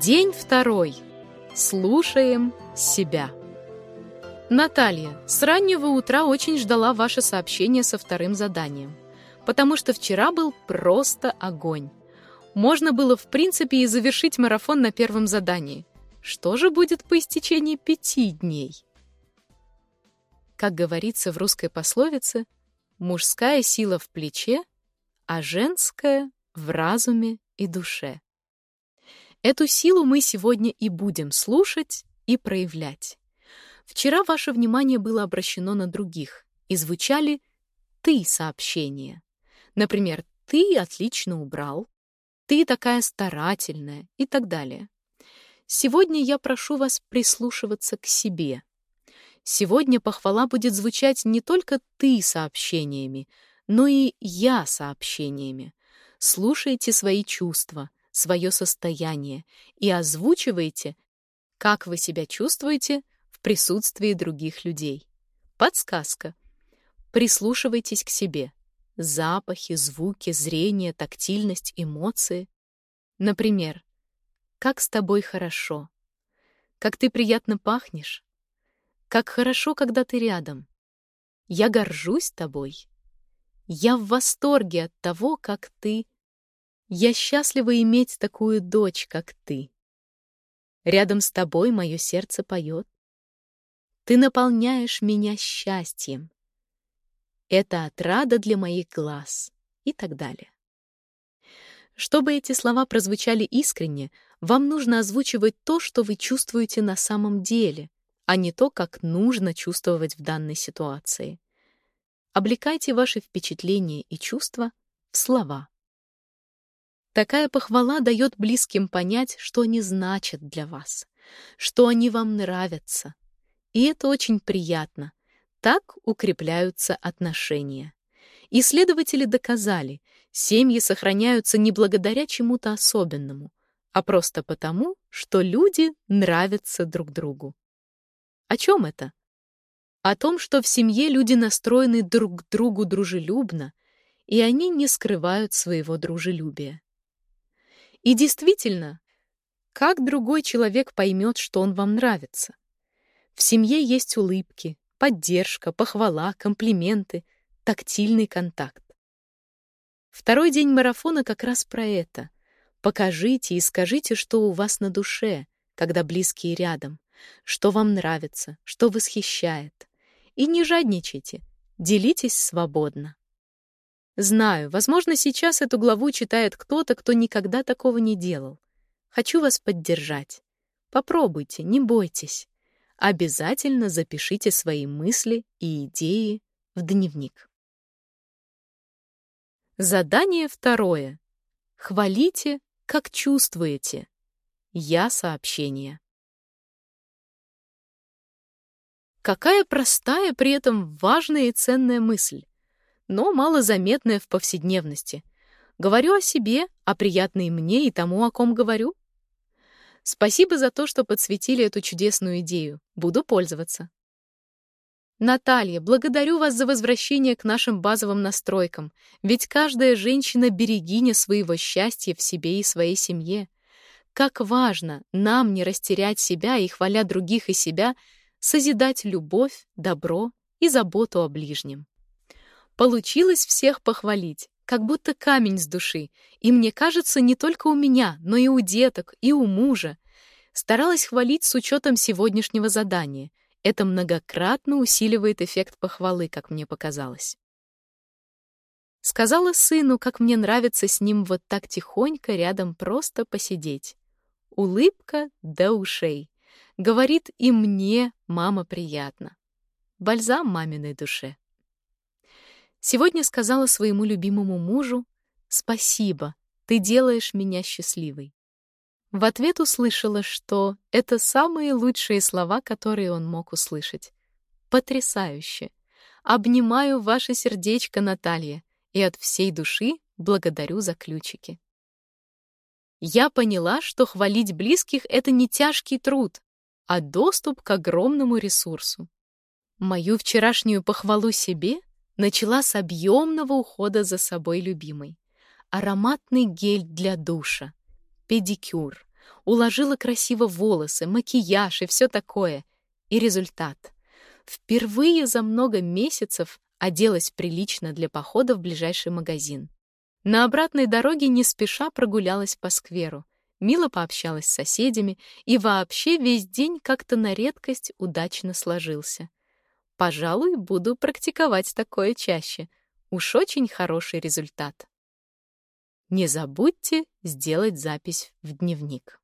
День второй. Слушаем себя. Наталья, с раннего утра очень ждала ваше сообщение со вторым заданием, потому что вчера был просто огонь. Можно было, в принципе, и завершить марафон на первом задании. Что же будет по истечении пяти дней? Как говорится в русской пословице, мужская сила в плече, а женская — в разуме и душе. Эту силу мы сегодня и будем слушать и проявлять. Вчера ваше внимание было обращено на других, и звучали «ты» сообщения. Например, «ты отлично убрал», «ты такая старательная» и так далее. Сегодня я прошу вас прислушиваться к себе. Сегодня похвала будет звучать не только «ты» сообщениями, но и «я» сообщениями. Слушайте свои чувства — свое состояние и озвучивайте, как вы себя чувствуете в присутствии других людей. Подсказка. Прислушивайтесь к себе. Запахи, звуки, зрение, тактильность, эмоции. Например, как с тобой хорошо, как ты приятно пахнешь, как хорошо, когда ты рядом. Я горжусь тобой. Я в восторге от того, как ты я счастлива иметь такую дочь, как ты. Рядом с тобой мое сердце поет. Ты наполняешь меня счастьем. Это отрада для моих глаз и так далее. Чтобы эти слова прозвучали искренне, вам нужно озвучивать то, что вы чувствуете на самом деле, а не то, как нужно чувствовать в данной ситуации. Облекайте ваши впечатления и чувства в слова. Такая похвала дает близким понять, что они значат для вас, что они вам нравятся. И это очень приятно. Так укрепляются отношения. Исследователи доказали, семьи сохраняются не благодаря чему-то особенному, а просто потому, что люди нравятся друг другу. О чем это? О том, что в семье люди настроены друг к другу дружелюбно, и они не скрывают своего дружелюбия. И действительно, как другой человек поймет, что он вам нравится? В семье есть улыбки, поддержка, похвала, комплименты, тактильный контакт. Второй день марафона как раз про это. Покажите и скажите, что у вас на душе, когда близкие рядом, что вам нравится, что восхищает. И не жадничайте, делитесь свободно. Знаю, возможно, сейчас эту главу читает кто-то, кто никогда такого не делал. Хочу вас поддержать. Попробуйте, не бойтесь. Обязательно запишите свои мысли и идеи в дневник. Задание второе. Хвалите, как чувствуете. Я сообщение. Какая простая, при этом важная и ценная мысль но малозаметное в повседневности. Говорю о себе, о приятной мне и тому, о ком говорю. Спасибо за то, что подсветили эту чудесную идею. Буду пользоваться. Наталья, благодарю вас за возвращение к нашим базовым настройкам, ведь каждая женщина — берегиня своего счастья в себе и своей семье. Как важно нам не растерять себя и, хваля других и себя, созидать любовь, добро и заботу о ближнем. Получилось всех похвалить, как будто камень с души. И мне кажется, не только у меня, но и у деток, и у мужа. Старалась хвалить с учетом сегодняшнего задания. Это многократно усиливает эффект похвалы, как мне показалось. Сказала сыну, как мне нравится с ним вот так тихонько рядом просто посидеть. Улыбка до ушей. Говорит, и мне, мама, приятно. Бальзам маминой душе. Сегодня сказала своему любимому мужу «Спасибо, ты делаешь меня счастливой». В ответ услышала, что это самые лучшие слова, которые он мог услышать. Потрясающе! Обнимаю ваше сердечко, Наталья, и от всей души благодарю за ключики. Я поняла, что хвалить близких — это не тяжкий труд, а доступ к огромному ресурсу. Мою вчерашнюю похвалу себе — Начала с объемного ухода за собой любимой. Ароматный гель для душа, педикюр, уложила красиво волосы, макияж и все такое. И результат. Впервые за много месяцев оделась прилично для похода в ближайший магазин. На обратной дороге не спеша прогулялась по скверу, мило пообщалась с соседями, и вообще весь день как-то на редкость удачно сложился. Пожалуй, буду практиковать такое чаще. Уж очень хороший результат. Не забудьте сделать запись в дневник.